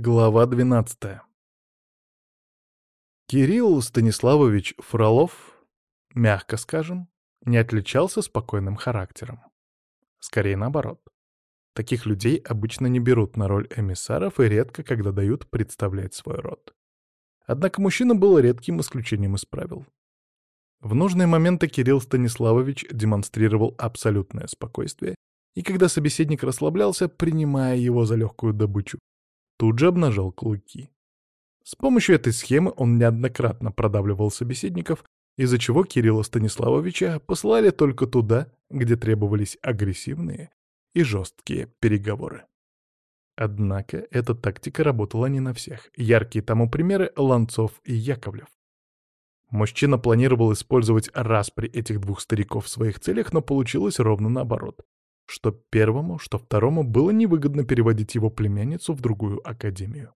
Глава 12. Кирилл Станиславович Фролов, мягко скажем, не отличался спокойным характером. Скорее наоборот. Таких людей обычно не берут на роль эмиссаров и редко когда дают представлять свой род. Однако мужчина был редким исключением из правил. В нужные моменты Кирилл Станиславович демонстрировал абсолютное спокойствие, и когда собеседник расслаблялся, принимая его за легкую добычу, тут же обнажал клыки. С помощью этой схемы он неоднократно продавливал собеседников, из-за чего Кирилла Станиславовича послали только туда, где требовались агрессивные и жесткие переговоры. Однако эта тактика работала не на всех. Яркие тому примеры — Ланцов и Яковлев. Мужчина планировал использовать распри этих двух стариков в своих целях, но получилось ровно наоборот. Что первому, что второму было невыгодно переводить его племянницу в другую академию.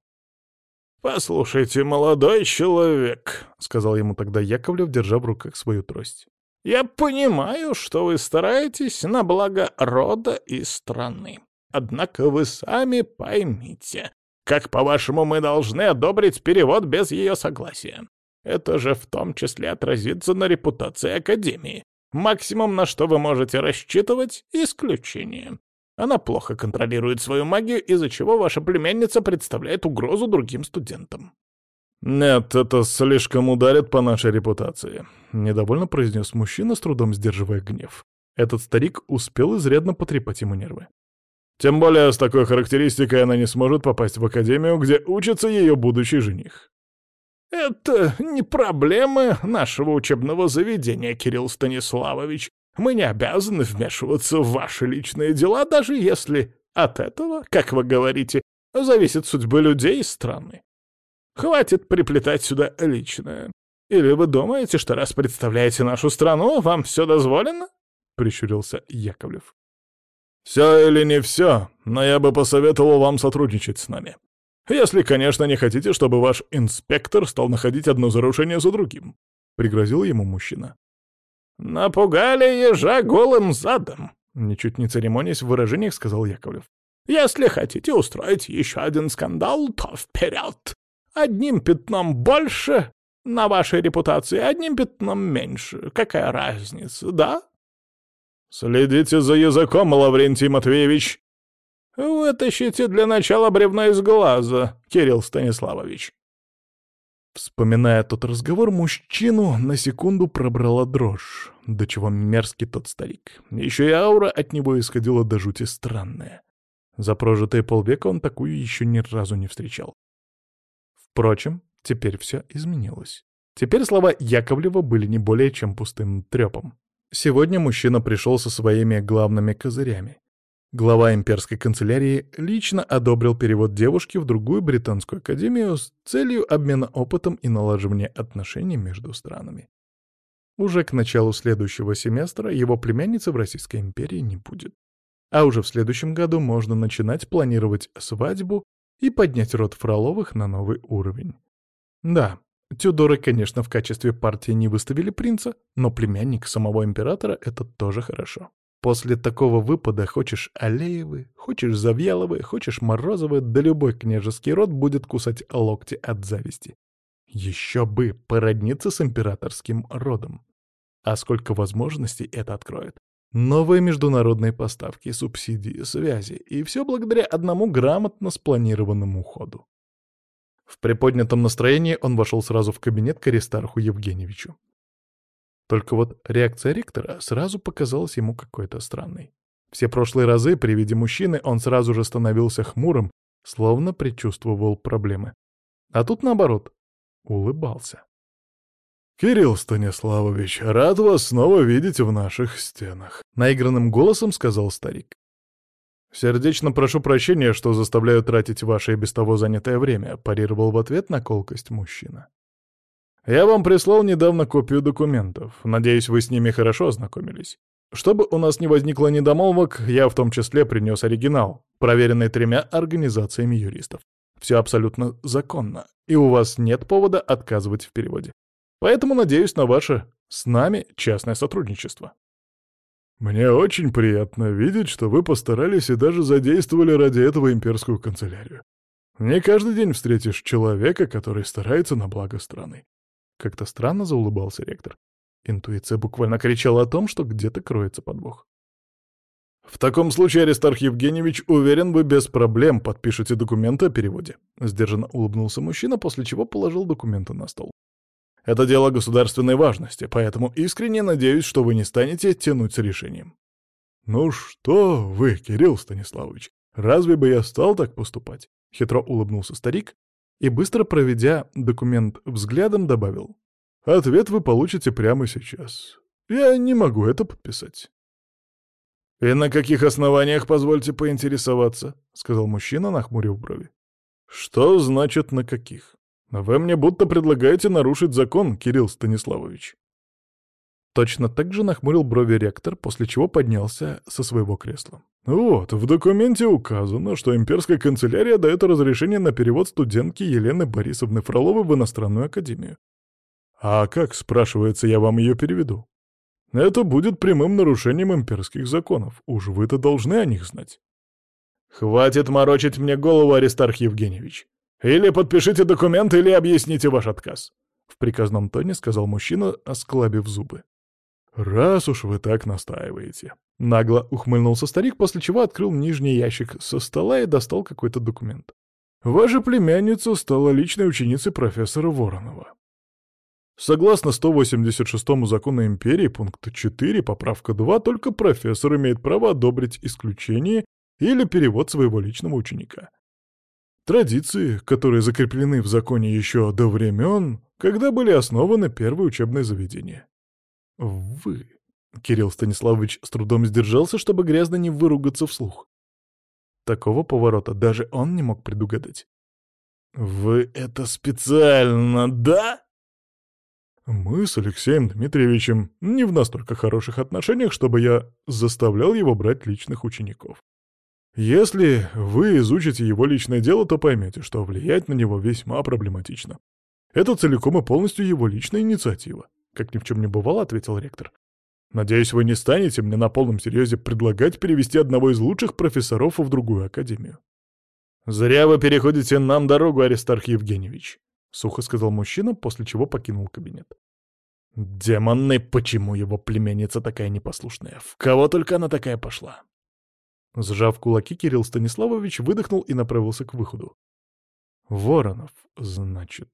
«Послушайте, молодой человек», — сказал ему тогда Яковлев, держа в руках свою трость. «Я понимаю, что вы стараетесь на благо рода и страны. Однако вы сами поймите, как, по-вашему, мы должны одобрить перевод без ее согласия. Это же в том числе отразится на репутации Академии. Максимум, на что вы можете рассчитывать — исключение. Она плохо контролирует свою магию, из-за чего ваша племянница представляет угрозу другим студентам. «Нет, это слишком ударит по нашей репутации», — недовольно произнес мужчина, с трудом сдерживая гнев. Этот старик успел изрядно потрепать ему нервы. «Тем более с такой характеристикой она не сможет попасть в академию, где учится ее будущий жених». «Это не проблемы нашего учебного заведения, Кирилл Станиславович. Мы не обязаны вмешиваться в ваши личные дела, даже если от этого, как вы говорите, зависит судьба людей и страны. Хватит приплетать сюда личное. Или вы думаете, что раз представляете нашу страну, вам все дозволено?» — прищурился Яковлев. «Все или не все, но я бы посоветовал вам сотрудничать с нами. Если, конечно, не хотите, чтобы ваш инспектор стал находить одно зарушение за другим», — пригрозил ему мужчина. «Напугали ежа голым задом», — ничуть не церемонясь в выражениях сказал Яковлев. «Если хотите устроить еще один скандал, то вперед! Одним пятном больше на вашей репутации, одним пятном меньше. Какая разница, да?» «Следите за языком, Лаврентий Матвеевич!» «Вытащите для начала бревно из глаза, Кирилл Станиславович». Вспоминая тот разговор, мужчину на секунду пробрала дрожь. До чего мерзкий тот старик. Еще и аура от него исходила до жути странная. За прожитые полвека он такую еще ни разу не встречал. Впрочем, теперь все изменилось. Теперь слова Яковлева были не более чем пустым трепом. Сегодня мужчина пришел со своими главными козырями. Глава имперской канцелярии лично одобрил перевод девушки в другую британскую академию с целью обмена опытом и налаживания отношений между странами. Уже к началу следующего семестра его племянницы в Российской империи не будет. А уже в следующем году можно начинать планировать свадьбу и поднять род Фроловых на новый уровень. Да, Тюдоры, конечно, в качестве партии не выставили принца, но племянник самого императора — это тоже хорошо. После такого выпада хочешь Алеевы, хочешь Завьяловы, хочешь Морозовы, да любой княжеский род будет кусать локти от зависти. Еще бы породниться с императорским родом. А сколько возможностей это откроет. Новые международные поставки, субсидии, связи. И все благодаря одному грамотно спланированному ходу. В приподнятом настроении он вошел сразу в кабинет к Аристарху Евгеньевичу. Только вот реакция ректора сразу показалась ему какой-то странной. Все прошлые разы при виде мужчины он сразу же становился хмурым, словно предчувствовал проблемы. А тут наоборот, улыбался. «Кирилл Станиславович, рад вас снова видеть в наших стенах», — наигранным голосом сказал старик. «Сердечно прошу прощения, что заставляю тратить ваше и без того занятое время», — парировал в ответ на колкость мужчина. Я вам прислал недавно копию документов. Надеюсь, вы с ними хорошо ознакомились. Чтобы у нас не возникло недомолвок, я в том числе принес оригинал, проверенный тремя организациями юристов. Все абсолютно законно, и у вас нет повода отказывать в переводе. Поэтому надеюсь на ваше с нами частное сотрудничество. Мне очень приятно видеть, что вы постарались и даже задействовали ради этого имперскую канцелярию. Не каждый день встретишь человека, который старается на благо страны. Как-то странно заулыбался ректор. Интуиция буквально кричала о том, что где-то кроется подвох. «В таком случае, Аристарх Евгеньевич, уверен, вы без проблем подпишете документы о переводе», — сдержанно улыбнулся мужчина, после чего положил документы на стол. «Это дело государственной важности, поэтому искренне надеюсь, что вы не станете тянуть с решением». «Ну что вы, Кирилл Станиславович, разве бы я стал так поступать?» — хитро улыбнулся старик и, быстро проведя документ взглядом, добавил. «Ответ вы получите прямо сейчас. Я не могу это подписать». «И на каких основаниях, позвольте поинтересоваться?» — сказал мужчина, нахмурив брови. «Что значит «на каких»? Вы мне будто предлагаете нарушить закон, Кирилл Станиславович». Точно так же нахмурил брови ректор, после чего поднялся со своего кресла. «Вот, в документе указано, что имперская канцелярия дает разрешение на перевод студентки Елены Борисовны Фроловой в иностранную академию. А как, спрашивается, я вам ее переведу? Это будет прямым нарушением имперских законов. Уж вы-то должны о них знать. Хватит морочить мне голову, Аристарх Евгеньевич. Или подпишите документ, или объясните ваш отказ. В приказном тоне сказал мужчина, осклабив зубы. «Раз уж вы так настаиваете». Нагло ухмыльнулся старик, после чего открыл нижний ящик со стола и достал какой-то документ. «Ваша племянница стала личной ученицей профессора Воронова. Согласно 186 закону империи, пункт 4, поправка 2, только профессор имеет право одобрить исключение или перевод своего личного ученика. Традиции, которые закреплены в законе еще до времен, когда были основаны первые учебные заведения. Вы. Кирилл Станиславович с трудом сдержался, чтобы грязно не выругаться вслух. Такого поворота даже он не мог предугадать. «Вы это специально, да?» Мы с Алексеем Дмитриевичем не в настолько хороших отношениях, чтобы я заставлял его брать личных учеников. Если вы изучите его личное дело, то поймете, что влиять на него весьма проблематично. Это целиком и полностью его личная инициатива. Как ни в чем не бывало, ответил ректор. Надеюсь, вы не станете мне на полном серьезе предлагать перевести одного из лучших профессоров в другую академию. Зря вы переходите нам дорогу, Аристарх Евгеньевич. — сухо сказал мужчина, после чего покинул кабинет. «Демоны, почему его племянница такая непослушная? В кого только она такая пошла?» Сжав кулаки, Кирилл Станиславович выдохнул и направился к выходу. «Воронов, значит...»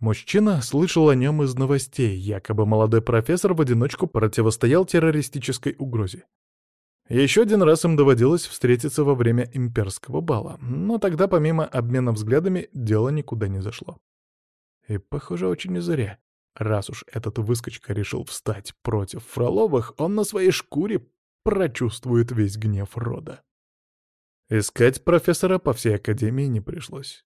Мужчина слышал о нем из новостей, якобы молодой профессор в одиночку противостоял террористической угрозе. Еще один раз им доводилось встретиться во время имперского бала, но тогда помимо обмена взглядами дело никуда не зашло. И, похоже, очень зря. Раз уж этот выскочка решил встать против Фроловых, он на своей шкуре прочувствует весь гнев рода. Искать профессора по всей академии не пришлось.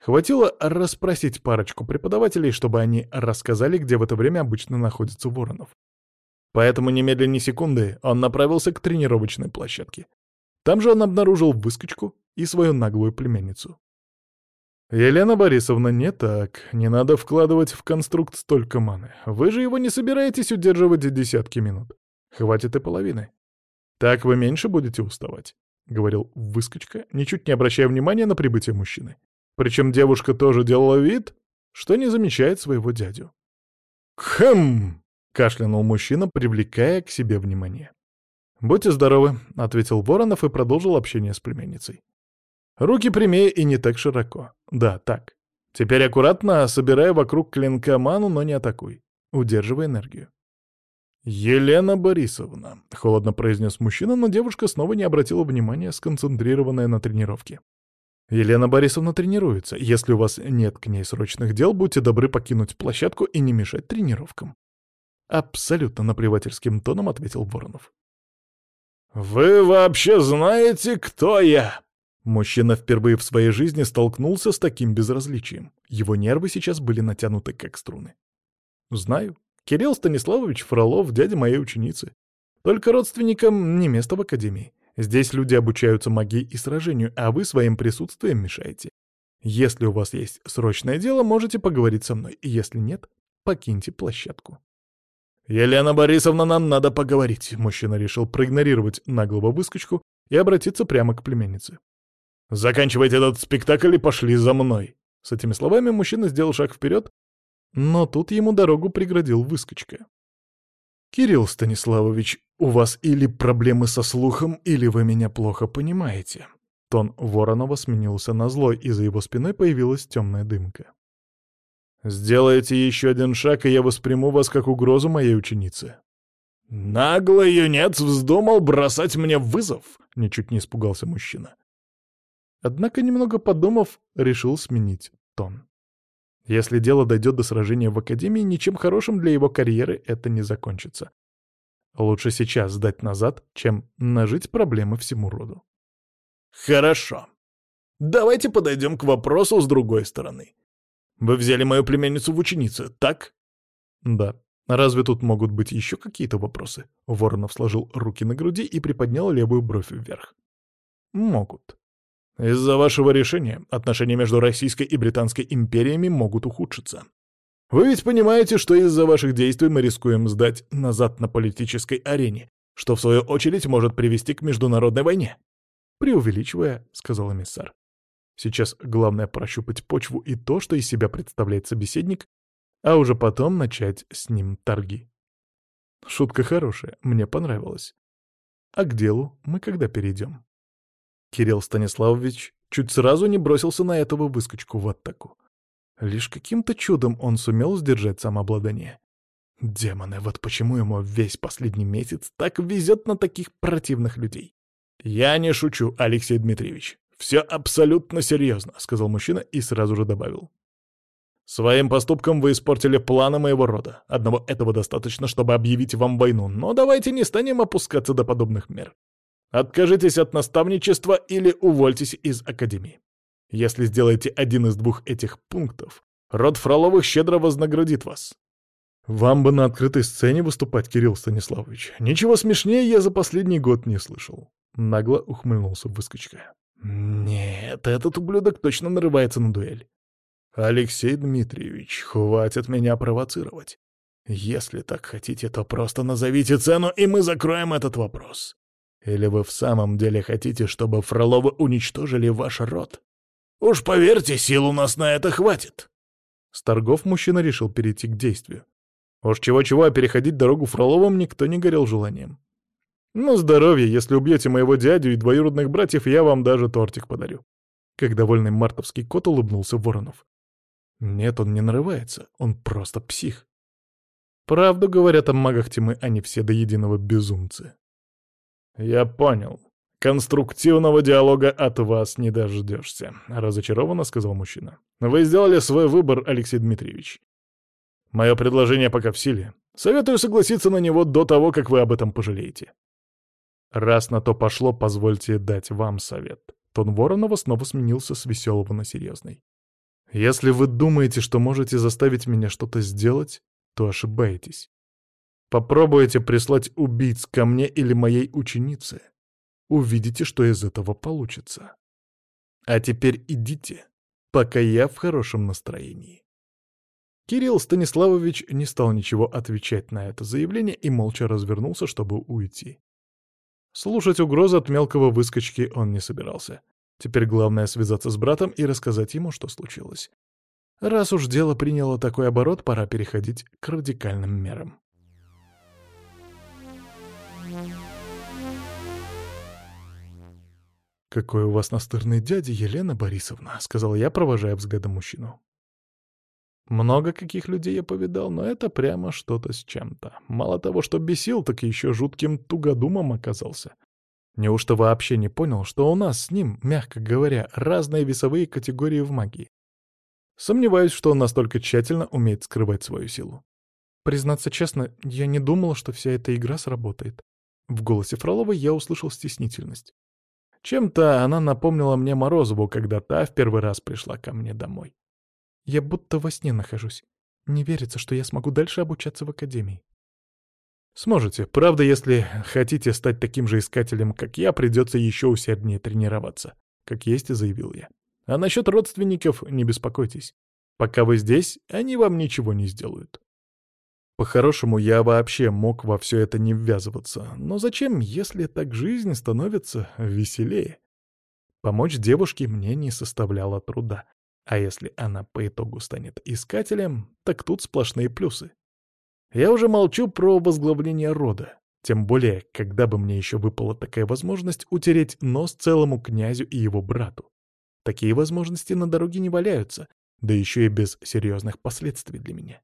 Хватило расспросить парочку преподавателей, чтобы они рассказали, где в это время обычно находится Воронов. Поэтому немедленно секунды он направился к тренировочной площадке. Там же он обнаружил выскочку и свою наглую племянницу. «Елена Борисовна, не так. Не надо вкладывать в конструкт столько маны. Вы же его не собираетесь удерживать десятки минут. Хватит и половины. Так вы меньше будете уставать», — говорил выскочка, ничуть не обращая внимания на прибытие мужчины. Причем девушка тоже делала вид, что не замечает своего дядю. «Хм!» — кашлянул мужчина, привлекая к себе внимание. «Будьте здоровы», — ответил Воронов и продолжил общение с племянницей. «Руки прямее и не так широко. Да, так. Теперь аккуратно собирай вокруг клинка ману, но не атакуй. Удерживай энергию». «Елена Борисовна», — холодно произнес мужчина, но девушка снова не обратила внимания, сконцентрированная на тренировке. «Елена Борисовна тренируется. Если у вас нет к ней срочных дел, будьте добры покинуть площадку и не мешать тренировкам». Абсолютно наплевательским тоном ответил Воронов. «Вы вообще знаете, кто я?» Мужчина впервые в своей жизни столкнулся с таким безразличием. Его нервы сейчас были натянуты как струны. «Знаю. Кирилл Станиславович Фролов, дядя моей ученицы. Только родственникам не место в академии. Здесь люди обучаются магии и сражению, а вы своим присутствием мешаете. Если у вас есть срочное дело, можете поговорить со мной. Если нет, покиньте площадку». «Елена Борисовна, нам надо поговорить», — мужчина решил проигнорировать наглого выскочку и обратиться прямо к племяннице. Заканчивайте этот спектакль и пошли за мной!» С этими словами мужчина сделал шаг вперед, но тут ему дорогу преградил выскочка. «Кирилл Станиславович, у вас или проблемы со слухом, или вы меня плохо понимаете». Тон Воронова сменился на злой, и за его спиной появилась темная дымка. «Сделайте еще один шаг, и я восприму вас как угрозу моей ученицы». «Наглый юнец вздумал бросать мне вызов!» — ничуть не испугался мужчина. Однако, немного подумав, решил сменить тон. Если дело дойдет до сражения в Академии, ничем хорошим для его карьеры это не закончится. Лучше сейчас сдать назад, чем нажить проблемы всему роду. Хорошо. Давайте подойдем к вопросу с другой стороны. Вы взяли мою племянницу в ученицы, так? Да. Разве тут могут быть еще какие-то вопросы? Воронов сложил руки на груди и приподнял левую бровь вверх. Могут. Из-за вашего решения отношения между Российской и Британской империями могут ухудшиться. Вы ведь понимаете, что из-за ваших действий мы рискуем сдать назад на политической арене, что в свою очередь может привести к международной войне. Преувеличивая, — сказал эмиссар. Сейчас главное прощупать почву и то, что из себя представляет собеседник, а уже потом начать с ним торги. Шутка хорошая, мне понравилась. А к делу мы когда перейдем? Кирилл Станиславович чуть сразу не бросился на этого выскочку в атаку. Лишь каким-то чудом он сумел сдержать самообладание. Демоны, вот почему ему весь последний месяц так везет на таких противных людей. «Я не шучу, Алексей Дмитриевич. Все абсолютно серьезно», — сказал мужчина и сразу же добавил. «Своим поступком вы испортили планы моего рода. Одного этого достаточно, чтобы объявить вам войну, но давайте не станем опускаться до подобных мер. Откажитесь от наставничества или увольтесь из Академии. Если сделаете один из двух этих пунктов, род Фроловых щедро вознаградит вас. Вам бы на открытой сцене выступать, Кирилл Станиславович. Ничего смешнее я за последний год не слышал. Нагло ухмыльнулся выскочка. Нет, этот ублюдок точно нарывается на дуэль. Алексей Дмитриевич, хватит меня провоцировать. Если так хотите, то просто назовите цену, и мы закроем этот вопрос. Или вы в самом деле хотите, чтобы Фроловы уничтожили ваш род? Уж поверьте, сил у нас на это хватит. С торгов мужчина решил перейти к действию. Уж чего-чего, а переходить дорогу Фроловым никто не горел желанием. «Ну, здоровье, если убьете моего дядю и двоюродных братьев, я вам даже тортик подарю». Как довольный мартовский кот улыбнулся Воронов. Нет, он не нарывается, он просто псих. Правду говорят о магах тьмы, они все до единого безумцы. «Я понял. Конструктивного диалога от вас не дождешься», — разочарованно сказал мужчина. «Вы сделали свой выбор, Алексей Дмитриевич. Мое предложение пока в силе. Советую согласиться на него до того, как вы об этом пожалеете». «Раз на то пошло, позвольте дать вам совет». Тон Воронова снова сменился с веселого на серьезный. «Если вы думаете, что можете заставить меня что-то сделать, то ошибаетесь. Попробуйте прислать убийц ко мне или моей ученице. Увидите, что из этого получится. А теперь идите, пока я в хорошем настроении. Кирилл Станиславович не стал ничего отвечать на это заявление и молча развернулся, чтобы уйти. Слушать угрозы от мелкого выскочки он не собирался. Теперь главное связаться с братом и рассказать ему, что случилось. Раз уж дело приняло такой оборот, пора переходить к радикальным мерам. «Какой у вас настырный дядя, Елена Борисовна», — сказал я, провожая взглядом мужчину. Много каких людей я повидал, но это прямо что-то с чем-то. Мало того, что бесил, так еще жутким тугодумом оказался. Неужто вообще не понял, что у нас с ним, мягко говоря, разные весовые категории в магии? Сомневаюсь, что он настолько тщательно умеет скрывать свою силу. Признаться честно, я не думал, что вся эта игра сработает. В голосе Фролова я услышал стеснительность. Чем-то она напомнила мне Морозову, когда та в первый раз пришла ко мне домой. Я будто во сне нахожусь. Не верится, что я смогу дальше обучаться в академии. Сможете. Правда, если хотите стать таким же искателем, как я, придется еще усерднее тренироваться. Как есть, заявил я. А насчет родственников не беспокойтесь. Пока вы здесь, они вам ничего не сделают. По-хорошему, я вообще мог во все это не ввязываться. Но зачем, если так жизнь становится веселее? Помочь девушке мне не составляло труда. А если она по итогу станет искателем, так тут сплошные плюсы. Я уже молчу про возглавление рода. Тем более, когда бы мне еще выпала такая возможность утереть нос целому князю и его брату. Такие возможности на дороге не валяются, да еще и без серьезных последствий для меня.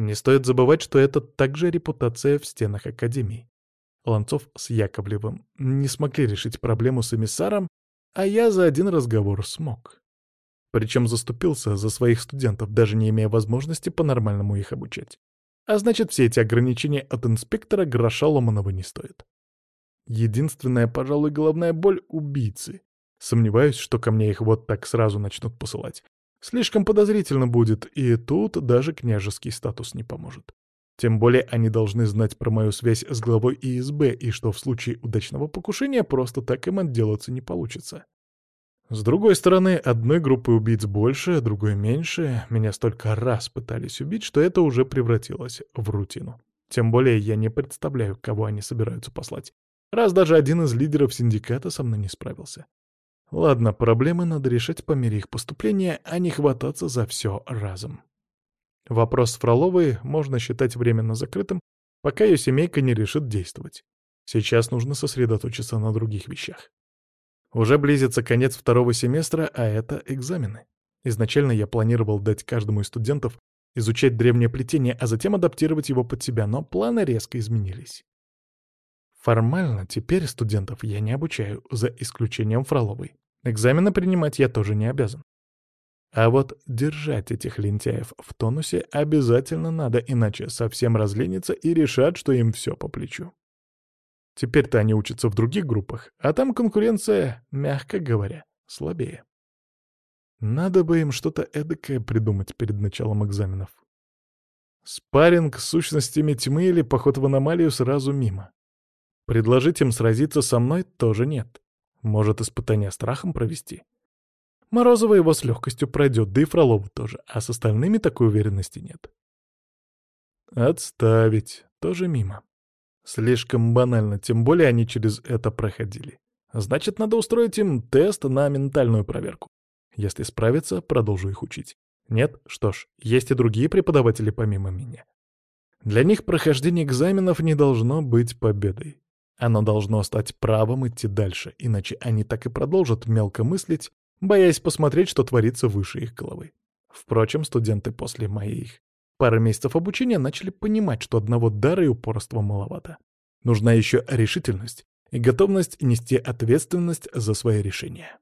Не стоит забывать, что это также репутация в стенах Академии. Ланцов с Яковлевым не смогли решить проблему с эмиссаром, а я за один разговор смог. Причем заступился за своих студентов, даже не имея возможности по-нормальному их обучать. А значит, все эти ограничения от инспектора гроша ломаного не стоят. Единственная, пожалуй, головная боль — убийцы. Сомневаюсь, что ко мне их вот так сразу начнут посылать. Слишком подозрительно будет, и тут даже княжеский статус не поможет. Тем более они должны знать про мою связь с главой ИСБ, и что в случае удачного покушения просто так им отделаться не получится. С другой стороны, одной группы убийц больше, другой меньше. Меня столько раз пытались убить, что это уже превратилось в рутину. Тем более я не представляю, кого они собираются послать, раз даже один из лидеров синдиката со мной не справился. Ладно, проблемы надо решать по мере их поступления, а не хвататься за все разом. Вопрос с Фроловой можно считать временно закрытым, пока ее семейка не решит действовать. Сейчас нужно сосредоточиться на других вещах. Уже близится конец второго семестра, а это экзамены. Изначально я планировал дать каждому из студентов изучать древнее плетение, а затем адаптировать его под себя, но планы резко изменились. Формально теперь студентов я не обучаю, за исключением Фроловой. Экзамены принимать я тоже не обязан. А вот держать этих лентяев в тонусе обязательно надо, иначе совсем разленятся и решат, что им все по плечу. Теперь-то они учатся в других группах, а там конкуренция, мягко говоря, слабее. Надо бы им что-то эдакое придумать перед началом экзаменов. Спарринг с сущностями тьмы или поход в аномалию сразу мимо. Предложить им сразиться со мной тоже нет. Может, испытание страхом провести? Морозова его с легкостью пройдет, да и Фролова тоже, а с остальными такой уверенности нет. Отставить. Тоже мимо. Слишком банально, тем более они через это проходили. Значит, надо устроить им тест на ментальную проверку. Если справятся, продолжу их учить. Нет? Что ж, есть и другие преподаватели помимо меня. Для них прохождение экзаменов не должно быть победой. Оно должно стать правом идти дальше, иначе они так и продолжат мелко мыслить, боясь посмотреть, что творится выше их головы. Впрочем, студенты после моих Пара месяцев обучения начали понимать, что одного дара и упорства маловато. Нужна еще решительность и готовность нести ответственность за свои решения.